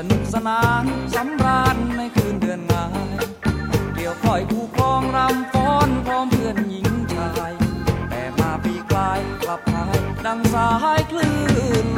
สนุกสนานสำราญในคืนเดือนงายเกี่ยวคอยคู่ครองรำฟ้อนพร้อมเพื่อนหญิงชาย แต่มาปีกลายกลับหายดังสายคลื่น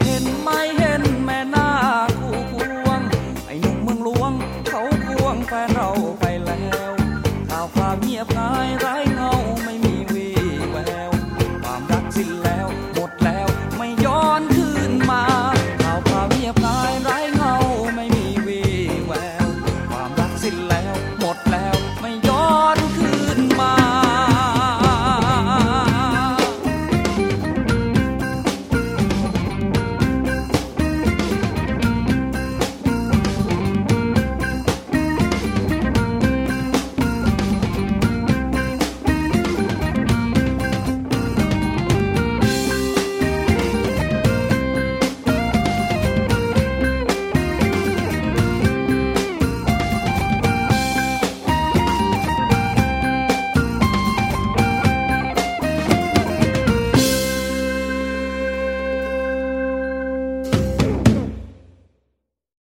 and